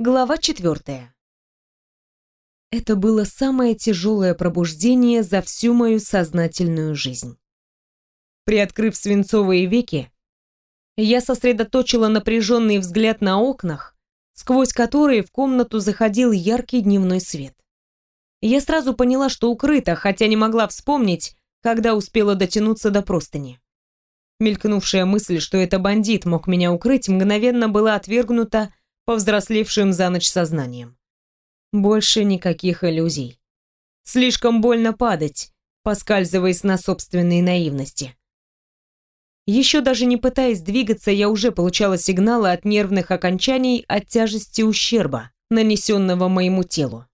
Глава четвертая. Это было самое тяжелое пробуждение за всю мою сознательную жизнь. Приоткрыв свинцовые веки, я сосредоточила напряженный взгляд на окнах, сквозь которые в комнату заходил яркий дневной свет. Я сразу поняла, что укрыта, хотя не могла вспомнить, когда успела дотянуться до простыни. Мелькнувшая мысль, что это бандит мог меня укрыть, мгновенно была отвергнута повзрослевшим за ночь сознанием. Больше никаких иллюзий. Слишком больно падать, поскальзываясь на собственной наивности. Еще даже не пытаясь двигаться, я уже получала сигналы от нервных окончаний от тяжести ущерба, нанесенного моему телу.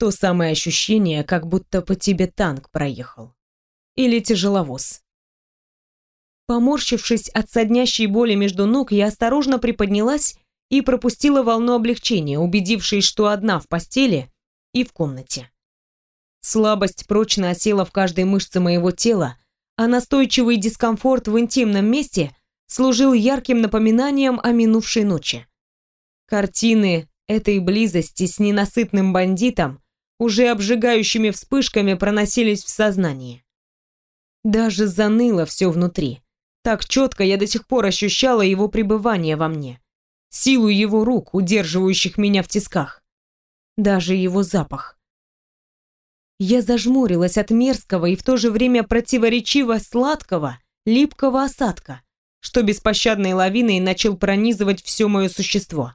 То самое ощущение, как будто по тебе танк проехал. Или тяжеловоз. Поморщившись от соднящей боли между ног, я осторожно приподнялась и пропустила волну облегчения, убедившись, что одна в постели и в комнате. Слабость прочно осела в каждой мышце моего тела, а настойчивый дискомфорт в интимном месте служил ярким напоминанием о минувшей ночи. Картины этой близости с ненасытным бандитом уже обжигающими вспышками проносились в сознании. Даже заныло все внутри. Так четко я до сих пор ощущала его пребывание во мне силу его рук, удерживающих меня в тисках. Даже его запах. Я зажмурилась от мерзкого и в то же время противоречиво сладкого, липкого осадка, что беспощадной лавиной начал пронизывать все мое существо.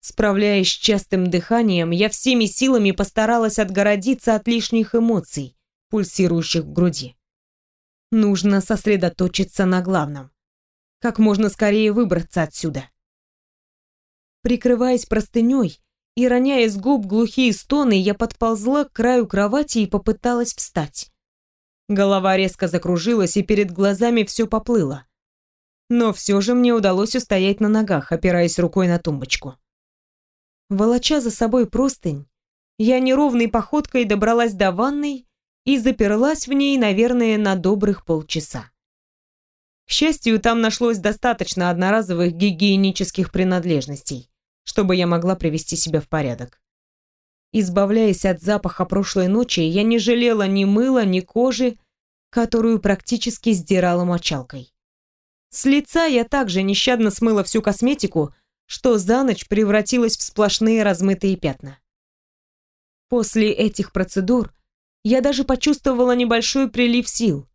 Справляясь с частым дыханием, я всеми силами постаралась отгородиться от лишних эмоций, пульсирующих в груди. Нужно сосредоточиться на главном. Как можно скорее выбраться отсюда прикрываясь простыней и роняя с губ глухие стоны, я подползла к краю кровати и попыталась встать. Голова резко закружилась, и перед глазами все поплыло. Но все же мне удалось устоять на ногах, опираясь рукой на тумбочку. Волоча за собой простынь, я неровной походкой добралась до ванной и заперлась в ней, наверное, на добрых полчаса. К счастью, там нашлось достаточно одноразовых гигиенических принадлежностей чтобы я могла привести себя в порядок. Избавляясь от запаха прошлой ночи, я не жалела ни мыла, ни кожи, которую практически сдирала мочалкой. С лица я также нещадно смыла всю косметику, что за ночь превратилась в сплошные размытые пятна. После этих процедур я даже почувствовала небольшой прилив сил,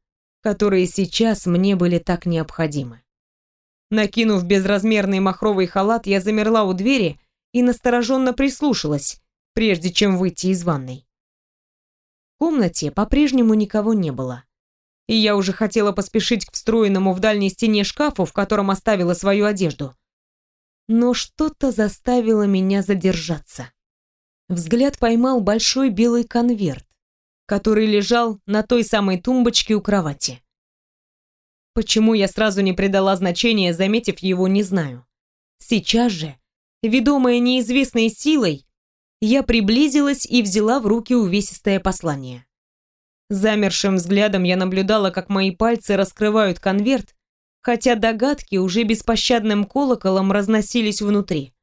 которые сейчас мне были так необходимы. Накинув безразмерный махровый халат, я замерла у двери и настороженно прислушалась, прежде чем выйти из ванной. В комнате по-прежнему никого не было. И я уже хотела поспешить к встроенному в дальней стене шкафу, в котором оставила свою одежду. Но что-то заставило меня задержаться. Взгляд поймал большой белый конверт, который лежал на той самой тумбочке у кровати. Почему я сразу не придала значения, заметив его, не знаю. Сейчас же, ведомая неизвестной силой, я приблизилась и взяла в руки увесистое послание. Замершим взглядом я наблюдала, как мои пальцы раскрывают конверт, хотя догадки уже беспощадным колоколом разносились внутри.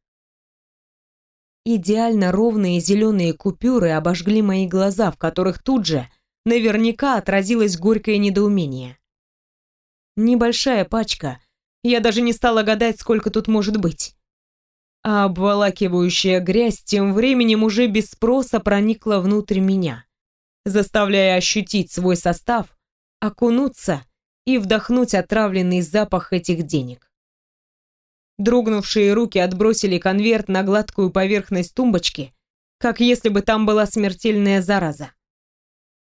Идеально ровные зеленые купюры обожгли мои глаза, в которых тут же наверняка отразилось горькое недоумение. Небольшая пачка. Я даже не стала гадать, сколько тут может быть. А обволакивающая грязь тем временем уже без спроса проникла внутрь меня, заставляя ощутить свой состав, окунуться и вдохнуть отравленный запах этих денег. Дрогнувшие руки отбросили конверт на гладкую поверхность тумбочки, как если бы там была смертельная зараза.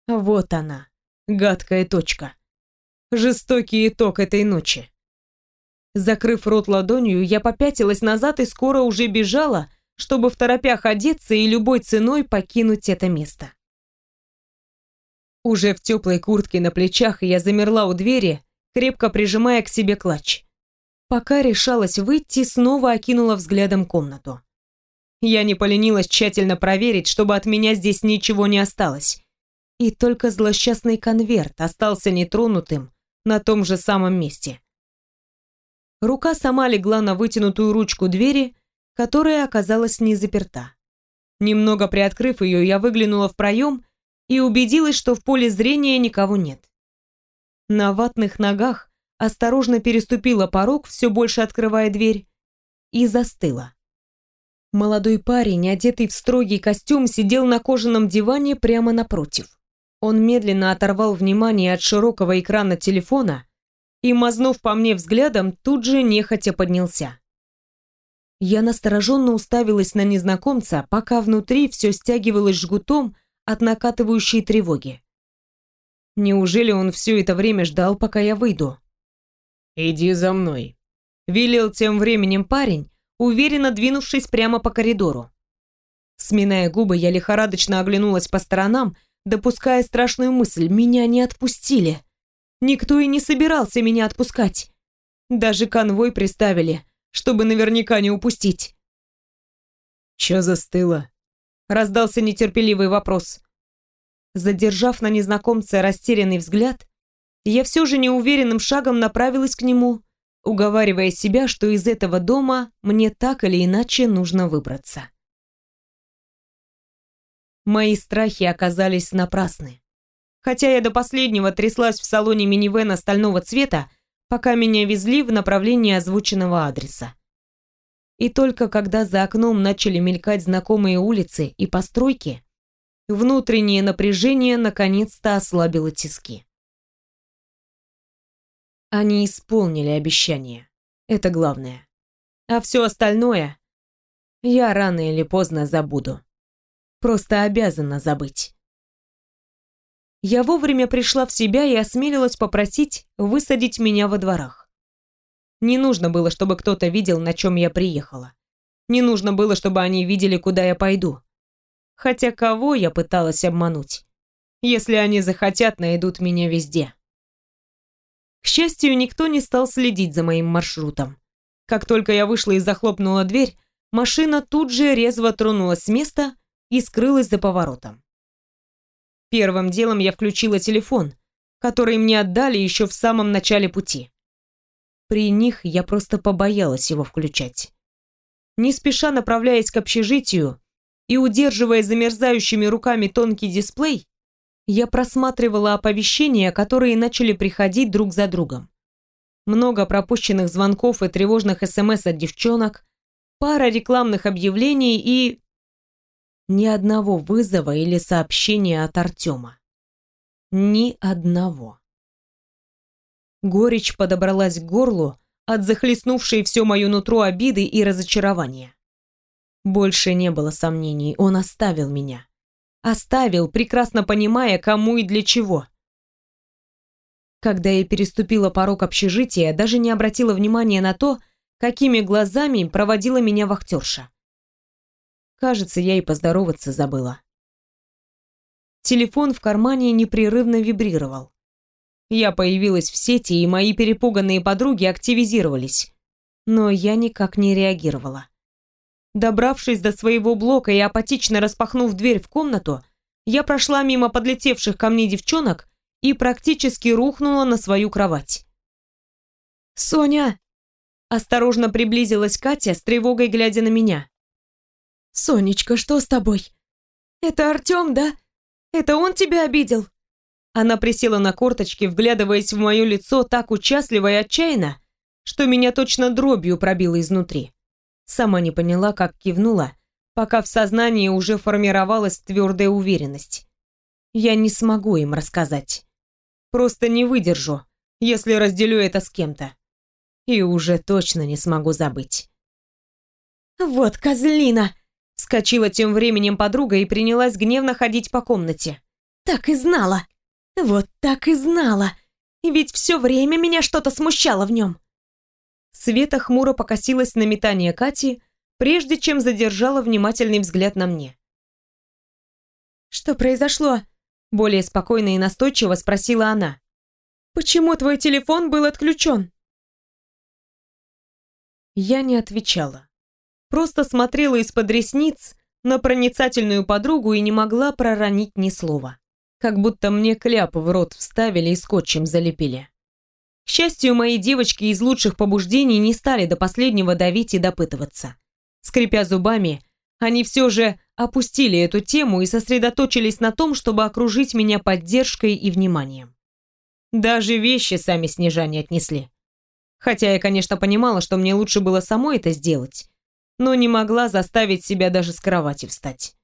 Вот она, гадкая точка. Жестокий итог этой ночи. Закрыв рот ладонью, я попятилась назад и скоро уже бежала, чтобы в торопях одеться и любой ценой покинуть это место. Уже в теплой куртке на плечах я замерла у двери, крепко прижимая к себе клатч. Пока решалась выйти, снова окинула взглядом комнату. Я не поленилась тщательно проверить, чтобы от меня здесь ничего не осталось. И только злосчастный конверт остался нетронутым, на том же самом месте. Рука сама легла на вытянутую ручку двери, которая оказалась не заперта. Немного приоткрыв ее, я выглянула в проем и убедилась, что в поле зрения никого нет. На ватных ногах осторожно переступила порог, все больше открывая дверь, и застыла. Молодой парень, одетый в строгий костюм, сидел на кожаном диване прямо напротив. Он медленно оторвал внимание от широкого экрана телефона и, мазнув по мне взглядом, тут же нехотя поднялся. Я настороженно уставилась на незнакомца, пока внутри все стягивалось жгутом от накатывающей тревоги. Неужели он все это время ждал, пока я выйду? «Иди за мной», — велел тем временем парень, уверенно двинувшись прямо по коридору. Сминая губы, я лихорадочно оглянулась по сторонам, допуская страшную мысль «меня не отпустили». Никто и не собирался меня отпускать. Даже конвой приставили, чтобы наверняка не упустить. «Чё застыло?» — раздался нетерпеливый вопрос. Задержав на незнакомца растерянный взгляд, я все же неуверенным шагом направилась к нему, уговаривая себя, что из этого дома мне так или иначе нужно выбраться. Мои страхи оказались напрасны. Хотя я до последнего тряслась в салоне минивэна стального цвета, пока меня везли в направлении озвученного адреса. И только когда за окном начали мелькать знакомые улицы и постройки, Внутреннее напряжение наконец-то ослабило тиски. Они исполнили обещание. Это главное. А все остальное я рано или поздно забуду. Просто обязана забыть. Я вовремя пришла в себя и осмелилась попросить высадить меня во дворах. Не нужно было, чтобы кто-то видел, на чем я приехала. Не нужно было, чтобы они видели, куда я пойду. Хотя кого я пыталась обмануть? Если они захотят, найдут меня везде. К счастью, никто не стал следить за моим маршрутом. Как только я вышла и захлопнула дверь, машина тут же резво тронулась с места и скрылась за поворотом. Первым делом я включила телефон, который мне отдали еще в самом начале пути. При них я просто побоялась его включать. Не спеша направляясь к общежитию, и, удерживая замерзающими руками тонкий дисплей, я просматривала оповещения, которые начали приходить друг за другом. Много пропущенных звонков и тревожных СМС от девчонок, пара рекламных объявлений и... Ни одного вызова или сообщения от Артема. Ни одного. Горечь подобралась к горлу от захлестнувшей все мое нутро обиды и разочарования. Больше не было сомнений, он оставил меня. Оставил, прекрасно понимая, кому и для чего. Когда я переступила порог общежития, даже не обратила внимания на то, какими глазами проводила меня вахтерша. Кажется, я и поздороваться забыла. Телефон в кармане непрерывно вибрировал. Я появилась в сети, и мои перепуганные подруги активизировались. Но я никак не реагировала. Добравшись до своего блока и апатично распахнув дверь в комнату, я прошла мимо подлетевших ко мне девчонок и практически рухнула на свою кровать. «Соня!» Осторожно приблизилась Катя с тревогой глядя на меня. «Сонечка, что с тобой? Это Артем, да? Это он тебя обидел?» Она присела на корточки, вглядываясь в мое лицо так участливо и отчаянно, что меня точно дробью пробило изнутри. Сама не поняла, как кивнула, пока в сознании уже формировалась твердая уверенность. Я не смогу им рассказать. Просто не выдержу, если разделю это с кем-то. И уже точно не смогу забыть. «Вот козлина!» Вскочила тем временем подруга и принялась гневно ходить по комнате. «Так и знала! Вот так и знала! Ведь все время меня что-то смущало в нем!» Света хмуро покосилась на метание Кати, прежде чем задержала внимательный взгляд на мне. «Что произошло?» – более спокойно и настойчиво спросила она. «Почему твой телефон был отключен?» Я не отвечала. Просто смотрела из-под ресниц на проницательную подругу и не могла проронить ни слова. Как будто мне кляп в рот вставили и скотчем залепили. К счастью, мои девочки из лучших побуждений не стали до последнего давить и допытываться. Скрипя зубами, они все же опустили эту тему и сосредоточились на том, чтобы окружить меня поддержкой и вниманием. Даже вещи сами снежане отнесли. Хотя я, конечно, понимала, что мне лучше было самой это сделать, но не могла заставить себя даже с кровати встать.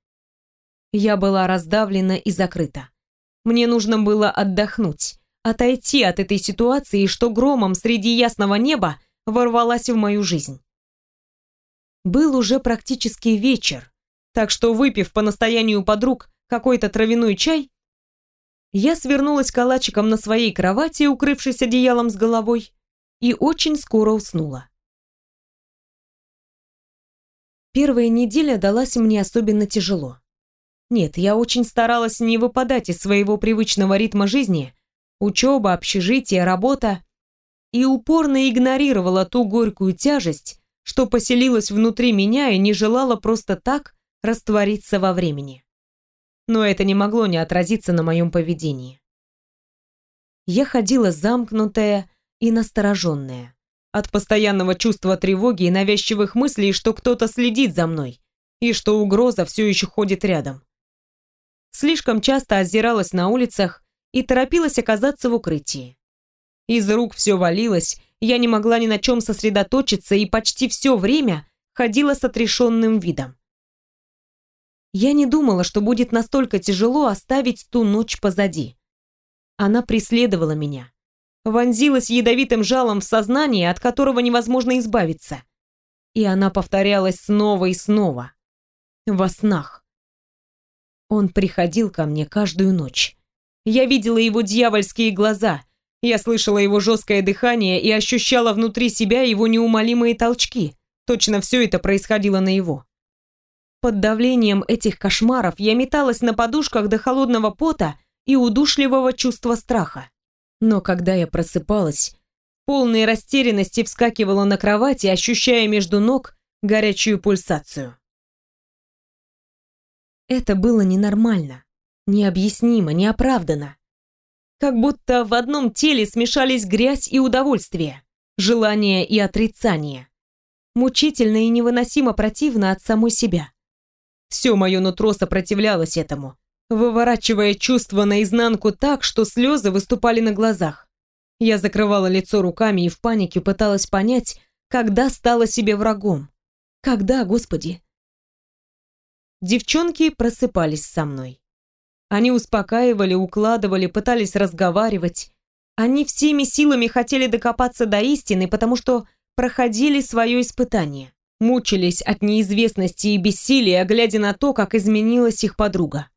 Я была раздавлена и закрыта. Мне нужно было отдохнуть, отойти от этой ситуации, что громом среди ясного неба ворвалась в мою жизнь. Был уже практически вечер, так что, выпив по настоянию подруг какой-то травяной чай, я свернулась калачиком на своей кровати, укрывшись одеялом с головой, и очень скоро уснула. Первая неделя далась мне особенно тяжело. Нет, я очень старалась не выпадать из своего привычного ритма жизни, учеба, общежитие, работа, и упорно игнорировала ту горькую тяжесть, что поселилась внутри меня и не желала просто так раствориться во времени. Но это не могло не отразиться на моем поведении. Я ходила замкнутая и настороженная, от постоянного чувства тревоги и навязчивых мыслей, что кто-то следит за мной, и что угроза все еще ходит рядом. Слишком часто озиралась на улицах и торопилась оказаться в укрытии. Из рук все валилось, я не могла ни на чем сосредоточиться и почти все время ходила с отрешенным видом. Я не думала, что будет настолько тяжело оставить ту ночь позади. Она преследовала меня. Вонзилась ядовитым жалом в сознание, от которого невозможно избавиться. И она повторялась снова и снова. Во снах. Он приходил ко мне каждую ночь. Я видела его дьявольские глаза. Я слышала его жесткое дыхание и ощущала внутри себя его неумолимые толчки. Точно все это происходило на его. Под давлением этих кошмаров я металась на подушках до холодного пота и удушливого чувства страха. Но когда я просыпалась, полной растерянности вскакивала на кровати, ощущая между ног горячую пульсацию. Это было ненормально, необъяснимо, неоправданно. Как будто в одном теле смешались грязь и удовольствие, желание и отрицание. Мучительно и невыносимо противно от самой себя. Все мое нутро сопротивлялось этому, выворачивая чувства наизнанку так, что слезы выступали на глазах. Я закрывала лицо руками и в панике пыталась понять, когда стала себе врагом. Когда, Господи? Девчонки просыпались со мной. Они успокаивали, укладывали, пытались разговаривать. Они всеми силами хотели докопаться до истины, потому что проходили свое испытание. Мучились от неизвестности и бессилия, глядя на то, как изменилась их подруга.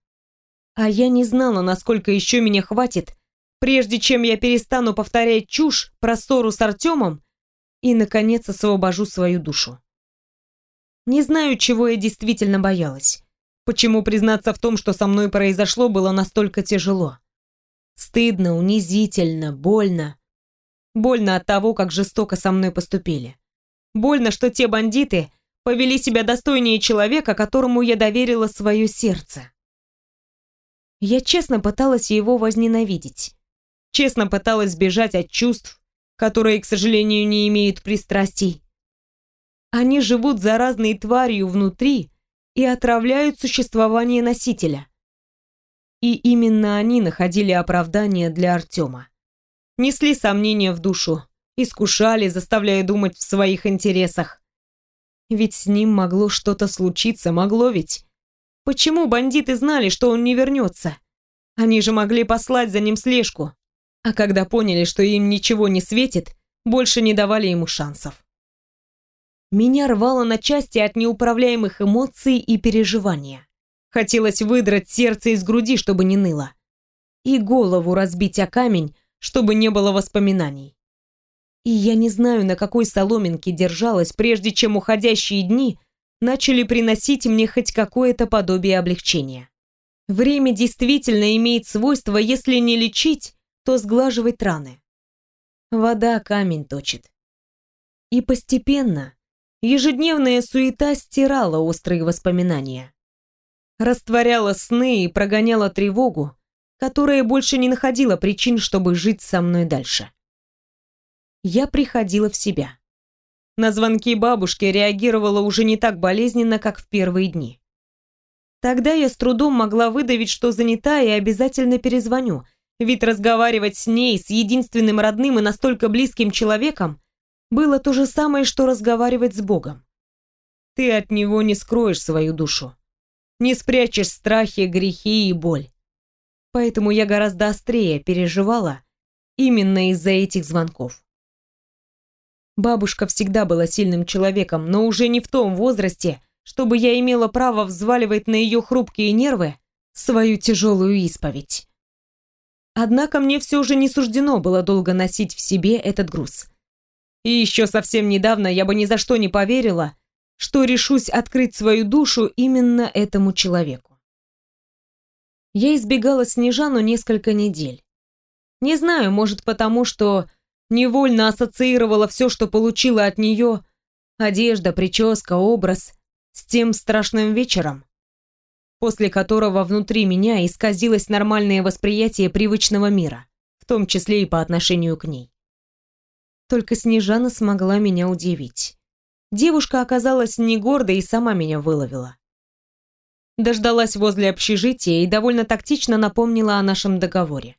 А я не знала, насколько еще меня хватит, прежде чем я перестану повторять чушь про ссору с Артемом и, наконец, освобожу свою душу. Не знаю, чего я действительно боялась. Почему признаться в том, что со мной произошло, было настолько тяжело. Стыдно, унизительно, больно. Больно от того, как жестоко со мной поступили. Больно, что те бандиты повели себя достойнее человека, которому я доверила свое сердце. Я честно пыталась его возненавидеть. Честно пыталась сбежать от чувств, которые, к сожалению, не имеют пристрастий. Они живут заразной тварью внутри и отравляют существование носителя. И именно они находили оправдание для Артема. Несли сомнения в душу, искушали, заставляя думать в своих интересах. Ведь с ним могло что-то случиться, могло ведь. Почему бандиты знали, что он не вернется? Они же могли послать за ним слежку. А когда поняли, что им ничего не светит, больше не давали ему шансов. Меня рвало на части от неуправляемых эмоций и переживания. Хотелось выдрать сердце из груди, чтобы не ныло. И голову разбить о камень, чтобы не было воспоминаний. И я не знаю, на какой соломинке держалась, прежде чем уходящие дни начали приносить мне хоть какое-то подобие облегчения. Время действительно имеет свойство, если не лечить, то сглаживать раны. Вода камень точит. И постепенно Ежедневная суета стирала острые воспоминания. Растворяла сны и прогоняла тревогу, которая больше не находила причин, чтобы жить со мной дальше. Я приходила в себя. На звонки бабушки реагировала уже не так болезненно, как в первые дни. Тогда я с трудом могла выдавить, что занята и обязательно перезвоню, ведь разговаривать с ней, с единственным родным и настолько близким человеком, было то же самое, что разговаривать с Богом. Ты от него не скроешь свою душу, не спрячешь страхи, грехи и боль. Поэтому я гораздо острее переживала именно из-за этих звонков. Бабушка всегда была сильным человеком, но уже не в том возрасте, чтобы я имела право взваливать на ее хрупкие нервы свою тяжелую исповедь. Однако мне все же не суждено было долго носить в себе этот груз. И еще совсем недавно я бы ни за что не поверила, что решусь открыть свою душу именно этому человеку. Я избегала Снежану несколько недель. Не знаю, может потому, что невольно ассоциировала все, что получила от нее, одежда, прическа, образ, с тем страшным вечером, после которого внутри меня исказилось нормальное восприятие привычного мира, в том числе и по отношению к ней. Только Снежана смогла меня удивить. Девушка оказалась не гордой и сама меня выловила. Дождалась возле общежития и довольно тактично напомнила о нашем договоре.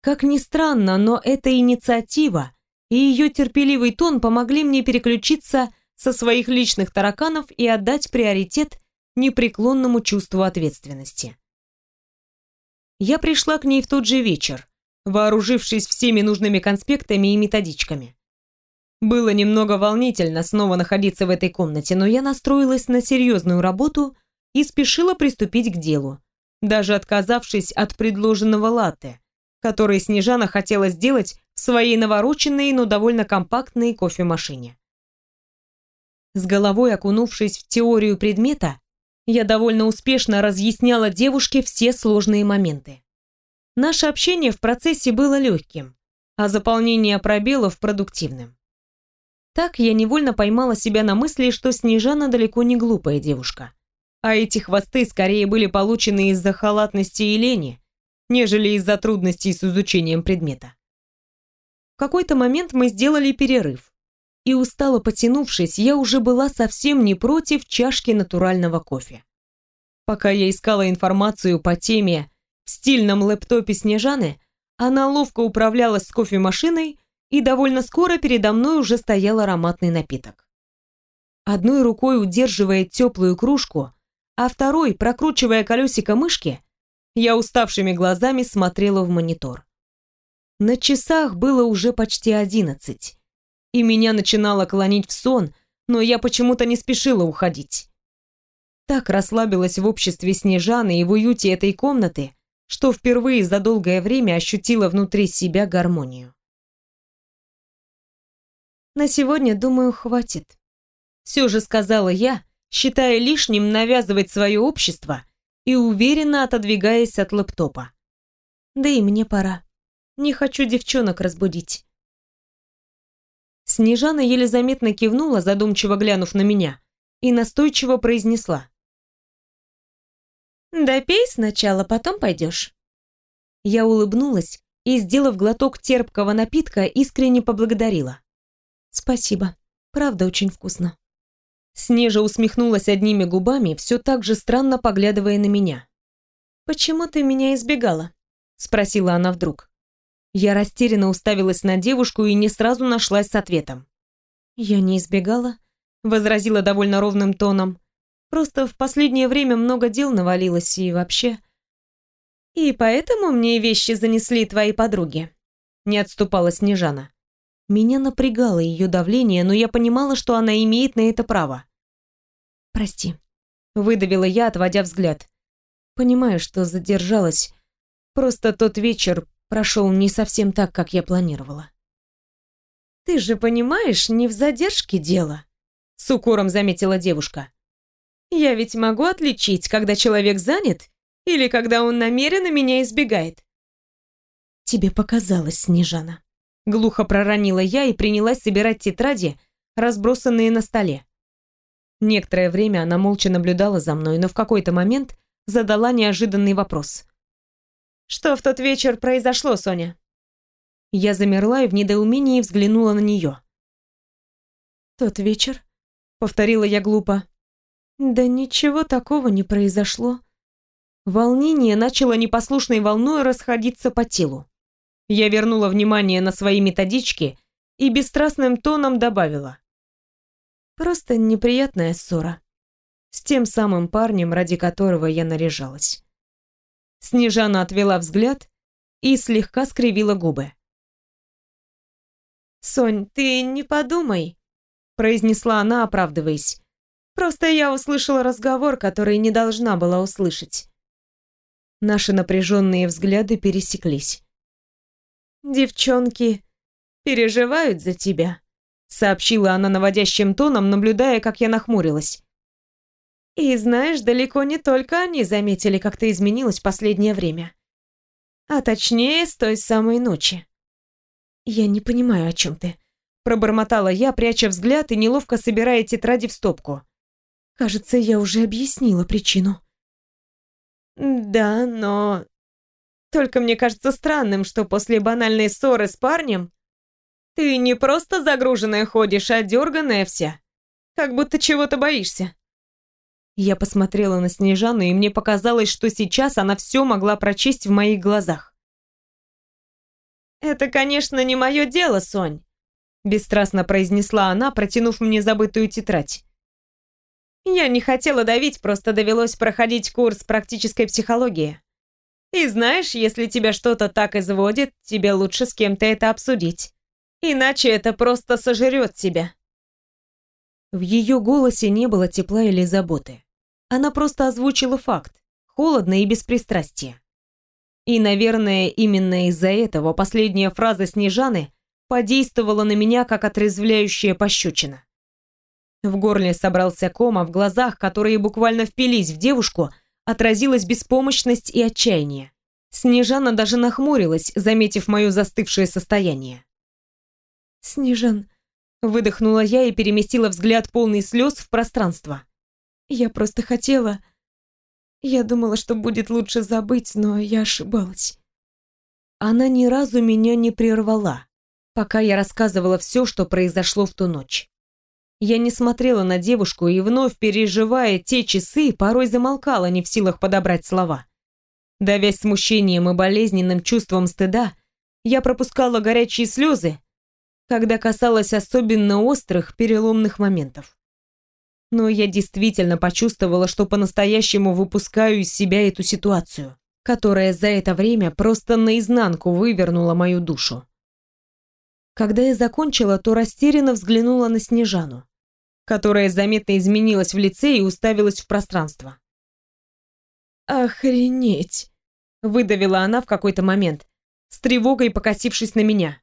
Как ни странно, но эта инициатива и ее терпеливый тон помогли мне переключиться со своих личных тараканов и отдать приоритет непреклонному чувству ответственности. Я пришла к ней в тот же вечер, вооружившись всеми нужными конспектами и методичками. Было немного волнительно снова находиться в этой комнате, но я настроилась на серьезную работу и спешила приступить к делу, даже отказавшись от предложенного латте, который Снежана хотела сделать в своей навороченной, но довольно компактной кофемашине. С головой окунувшись в теорию предмета, я довольно успешно разъясняла девушке все сложные моменты. Наше общение в процессе было легким, а заполнение пробелов продуктивным. Так я невольно поймала себя на мысли, что Снежана далеко не глупая девушка. А эти хвосты скорее были получены из-за халатности и лени, нежели из-за трудностей с изучением предмета. В какой-то момент мы сделали перерыв, и устало потянувшись, я уже была совсем не против чашки натурального кофе. Пока я искала информацию по теме в стильном лэптопе Снежаны, она ловко управлялась с кофемашиной, и довольно скоро передо мной уже стоял ароматный напиток. Одной рукой удерживая теплую кружку, а второй, прокручивая колесико мышки, я уставшими глазами смотрела в монитор. На часах было уже почти одиннадцать, и меня начинало клонить в сон, но я почему-то не спешила уходить. Так расслабилась в обществе Снежаны и в уюте этой комнаты, что впервые за долгое время ощутила внутри себя гармонию. «На сегодня, думаю, хватит», — все же сказала я, считая лишним навязывать свое общество и уверенно отодвигаясь от лэптопа. Да и мне пора. Не хочу девчонок разбудить. Снежана еле заметно кивнула, задумчиво глянув на меня, и настойчиво произнесла. «Допей сначала, потом пойдешь». Я улыбнулась и, сделав глоток терпкого напитка, искренне поблагодарила. «Спасибо, правда очень вкусно». Снежа усмехнулась одними губами, все так же странно поглядывая на меня. «Почему ты меня избегала?» — спросила она вдруг. Я растерянно уставилась на девушку и не сразу нашлась с ответом. «Я не избегала», — возразила довольно ровным тоном. «Просто в последнее время много дел навалилось и вообще...» «И поэтому мне вещи занесли твои подруги», — не отступала Снежана. Меня напрягало ее давление, но я понимала, что она имеет на это право. «Прости», — выдавила я, отводя взгляд. «Понимаю, что задержалась. Просто тот вечер прошел не совсем так, как я планировала». «Ты же понимаешь, не в задержке дело», — с укором заметила девушка. «Я ведь могу отличить, когда человек занят или когда он намеренно меня избегает». «Тебе показалось, Снежана», Глухо проронила я и принялась собирать тетради, разбросанные на столе. Некоторое время она молча наблюдала за мной, но в какой-то момент задала неожиданный вопрос. «Что в тот вечер произошло, Соня?» Я замерла и в недоумении взглянула на нее. «Тот вечер?» — повторила я глупо. «Да ничего такого не произошло». Волнение начало непослушной волной расходиться по телу. Я вернула внимание на свои методички и бесстрастным тоном добавила. Просто неприятная ссора. С тем самым парнем, ради которого я наряжалась. Снежана отвела взгляд и слегка скривила губы. «Сонь, ты не подумай», — произнесла она, оправдываясь. «Просто я услышала разговор, который не должна была услышать». Наши напряженные взгляды пересеклись. «Девчонки переживают за тебя», — сообщила она наводящим тоном, наблюдая, как я нахмурилась. «И знаешь, далеко не только они заметили, как ты изменилась в последнее время. А точнее, с той самой ночи». «Я не понимаю, о чем ты», — пробормотала я, пряча взгляд и неловко собирая тетради в стопку. «Кажется, я уже объяснила причину». «Да, но только мне кажется странным, что после банальной ссоры с парнем ты не просто загруженная ходишь, а дерганая вся. Как будто чего-то боишься. Я посмотрела на Снежану, и мне показалось, что сейчас она все могла прочесть в моих глазах. «Это, конечно, не мое дело, Сонь», — бесстрастно произнесла она, протянув мне забытую тетрадь. «Я не хотела давить, просто довелось проходить курс практической психологии. И знаешь, если тебя что-то так изводит, тебе лучше с кем-то это обсудить. Иначе это просто сожрет тебя. В ее голосе не было тепла или заботы. Она просто озвучила факт, холодно и без пристрастия. И, наверное, именно из-за этого последняя фраза Снежаны подействовала на меня, как отрезвляющая пощечина. В горле собрался ком, а в глазах, которые буквально впились в девушку, отразилась беспомощность и отчаяние. Снежана даже нахмурилась, заметив мое застывшее состояние. «Снежан», — выдохнула я и переместила взгляд полный слез в пространство. «Я просто хотела... Я думала, что будет лучше забыть, но я ошибалась». Она ни разу меня не прервала, пока я рассказывала все, что произошло в ту ночь. Я не смотрела на девушку и, вновь переживая те часы, порой замолкала, не в силах подобрать слова. Давясь смущением и болезненным чувством стыда, я пропускала горячие слезы, когда касалась особенно острых, переломных моментов. Но я действительно почувствовала, что по-настоящему выпускаю из себя эту ситуацию, которая за это время просто наизнанку вывернула мою душу. Когда я закончила, то растерянно взглянула на Снежану, которая заметно изменилась в лице и уставилась в пространство. «Охренеть!» — выдавила она в какой-то момент, с тревогой покосившись на меня.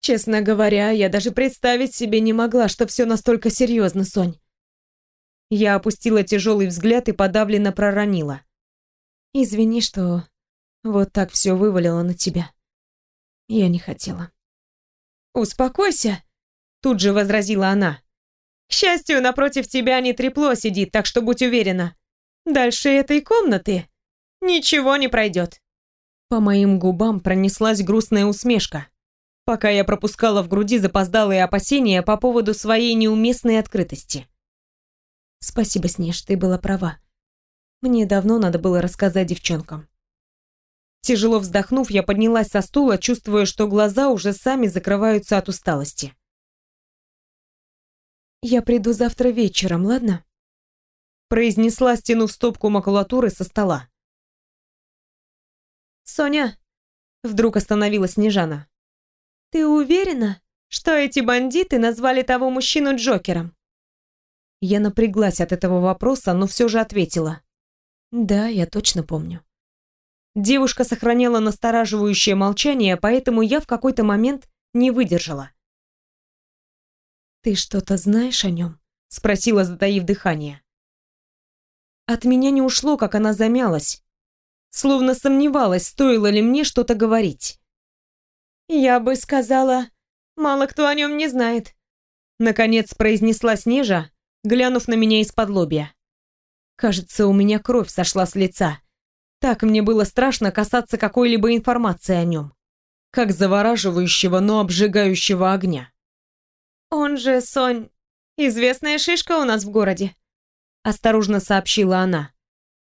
«Честно говоря, я даже представить себе не могла, что все настолько серьезно, Сонь». Я опустила тяжелый взгляд и подавленно проронила. «Извини, что вот так все вывалило на тебя». Я не хотела. «Успокойся», — тут же возразила она. «К счастью, напротив тебя не трепло сидит, так что будь уверена. Дальше этой комнаты ничего не пройдет». По моим губам пронеслась грустная усмешка, пока я пропускала в груди запоздалые опасения по поводу своей неуместной открытости. «Спасибо, Снеж, ты была права. Мне давно надо было рассказать девчонкам. Тяжело вздохнув, я поднялась со стула, чувствуя, что глаза уже сами закрываются от усталости. «Я приду завтра вечером, ладно?» произнесла, стянув стопку макулатуры со стола. «Соня!» — вдруг остановилась Снежана. «Ты уверена, что эти бандиты назвали того мужчину Джокером?» Я напряглась от этого вопроса, но все же ответила. «Да, я точно помню». Девушка сохраняла настораживающее молчание, поэтому я в какой-то момент не выдержала. «Ты что-то знаешь о нем?» — спросила, затаив дыхание. От меня не ушло, как она замялась, словно сомневалась, стоило ли мне что-то говорить. «Я бы сказала, мало кто о нем не знает», — наконец произнесла Снежа, глянув на меня из-под лобья. Кажется, у меня кровь сошла с лица. Так мне было страшно касаться какой-либо информации о нем. Как завораживающего, но обжигающего огня. Он же, Сонь, известная шишка у нас в городе», — осторожно сообщила она.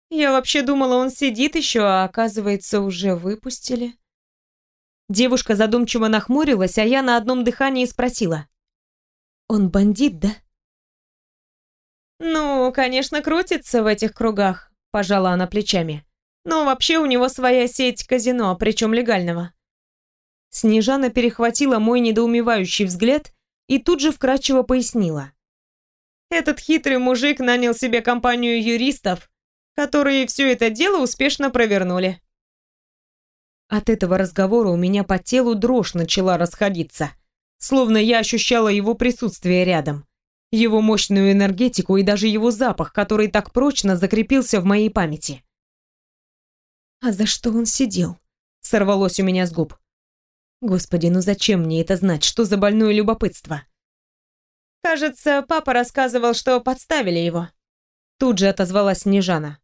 «Я вообще думала, он сидит еще, а оказывается, уже выпустили». Девушка задумчиво нахмурилась, а я на одном дыхании спросила. «Он бандит, да?» «Ну, конечно, крутится в этих кругах», — пожала она плечами. «Но вообще у него своя сеть казино, причем легального». Снежана перехватила мой недоумевающий взгляд и тут же вкратчиво пояснила. «Этот хитрый мужик нанял себе компанию юристов, которые все это дело успешно провернули». От этого разговора у меня по телу дрожь начала расходиться, словно я ощущала его присутствие рядом, его мощную энергетику и даже его запах, который так прочно закрепился в моей памяти. «А за что он сидел?» — сорвалось у меня с губ. «Господи, ну зачем мне это знать? Что за больное любопытство?» «Кажется, папа рассказывал, что подставили его». Тут же отозвалась Снежана.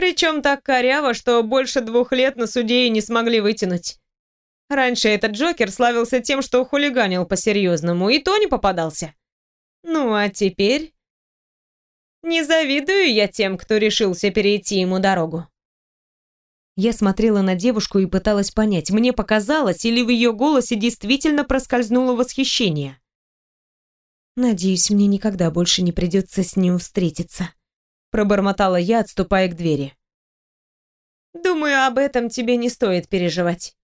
Причем так коряво, что больше двух лет на суде и не смогли вытянуть. Раньше этот Джокер славился тем, что хулиганил по-серьезному, и то не попадался. Ну а теперь... Не завидую я тем, кто решился перейти ему дорогу. Я смотрела на девушку и пыталась понять, мне показалось, или в ее голосе действительно проскользнуло восхищение. «Надеюсь, мне никогда больше не придется с ним встретиться», пробормотала я, отступая к двери. «Думаю, об этом тебе не стоит переживать»,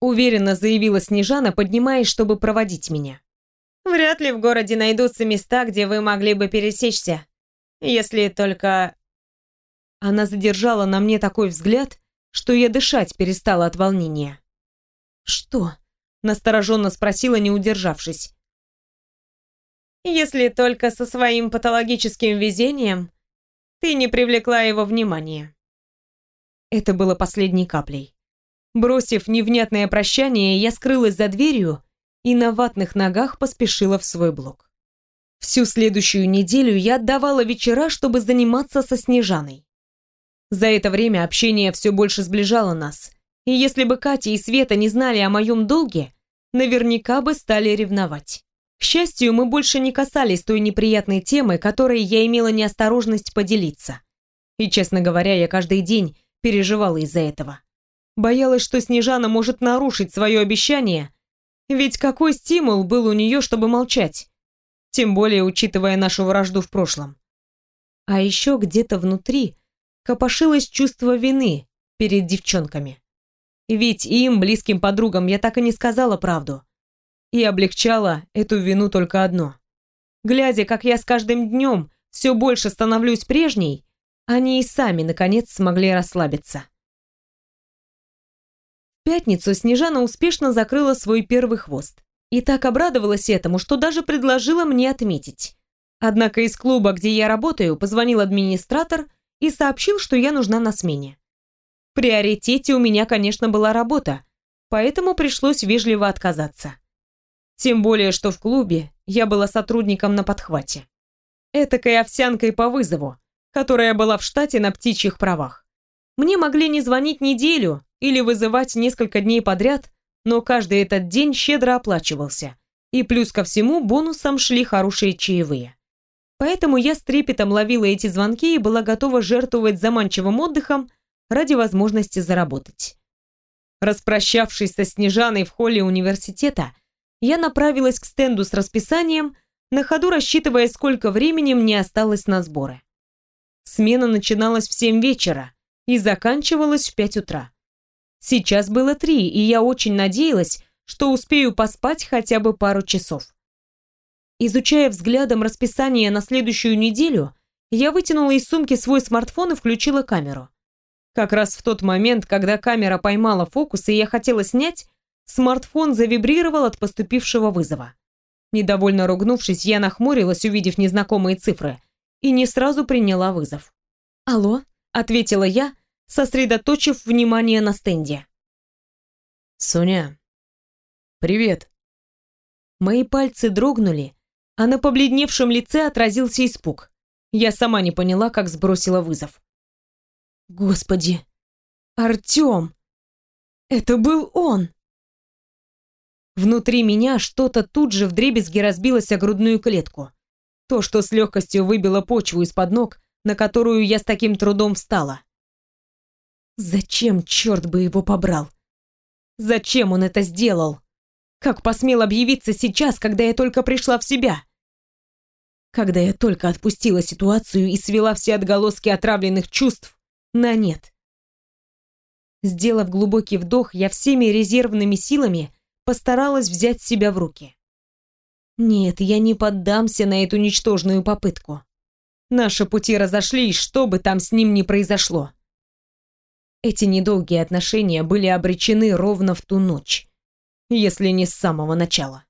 уверенно заявила Снежана, поднимаясь, чтобы проводить меня. «Вряд ли в городе найдутся места, где вы могли бы пересечься, если только...» Она задержала на мне такой взгляд, что я дышать перестала от волнения. «Что?» — настороженно спросила, не удержавшись. «Если только со своим патологическим везением ты не привлекла его внимания. Это было последней каплей. Бросив невнятное прощание, я скрылась за дверью и на ватных ногах поспешила в свой блок. Всю следующую неделю я отдавала вечера, чтобы заниматься со Снежаной. За это время общение все больше сближало нас, и если бы Катя и Света не знали о моем долге, наверняка бы стали ревновать. К счастью, мы больше не касались той неприятной темы, которой я имела неосторожность поделиться. И, честно говоря, я каждый день переживала из-за этого. Боялась, что Снежана может нарушить свое обещание, ведь какой стимул был у нее, чтобы молчать? Тем более, учитывая нашу вражду в прошлом. А еще где-то внутри копошилось чувство вины перед девчонками. Ведь им, близким подругам, я так и не сказала правду. И облегчало эту вину только одно. Глядя, как я с каждым днем все больше становлюсь прежней, они и сами, наконец, смогли расслабиться. В пятницу Снежана успешно закрыла свой первый хвост. И так обрадовалась этому, что даже предложила мне отметить. Однако из клуба, где я работаю, позвонил администратор и сообщил, что я нужна на смене. В приоритете у меня, конечно, была работа, поэтому пришлось вежливо отказаться. Тем более, что в клубе я была сотрудником на подхвате. Этакой овсянкой по вызову, которая была в штате на птичьих правах. Мне могли не звонить неделю или вызывать несколько дней подряд, но каждый этот день щедро оплачивался. И плюс ко всему бонусом шли хорошие чаевые. Поэтому я с трепетом ловила эти звонки и была готова жертвовать заманчивым отдыхом ради возможности заработать. Распрощавшись со Снежаной в холле университета, я направилась к стенду с расписанием, на ходу рассчитывая, сколько времени мне осталось на сборы. Смена начиналась в 7 вечера и заканчивалась в 5 утра. Сейчас было 3, и я очень надеялась, что успею поспать хотя бы пару часов. Изучая взглядом расписание на следующую неделю, я вытянула из сумки свой смартфон и включила камеру. Как раз в тот момент, когда камера поймала фокус и я хотела снять, Смартфон завибрировал от поступившего вызова. Недовольно ругнувшись, я нахмурилась, увидев незнакомые цифры, и не сразу приняла вызов. «Алло», — ответила я, сосредоточив внимание на стенде. «Соня, привет». Мои пальцы дрогнули, а на побледневшем лице отразился испуг. Я сама не поняла, как сбросила вызов. «Господи! Артём! Это был он!» Внутри меня что-то тут же вдребезги разбилось о грудную клетку. То, что с легкостью выбило почву из-под ног, на которую я с таким трудом встала. Зачем, черт бы его побрал? Зачем он это сделал? Как посмел объявиться сейчас, когда я только пришла в себя? Когда я только отпустила ситуацию и свела все отголоски отравленных чувств на нет. Сделав глубокий вдох, я всеми резервными силами постаралась взять себя в руки. Нет, я не поддамся на эту ничтожную попытку. Наши пути разошлись, что бы там с ним ни произошло. Эти недолгие отношения были обречены ровно в ту ночь, если не с самого начала.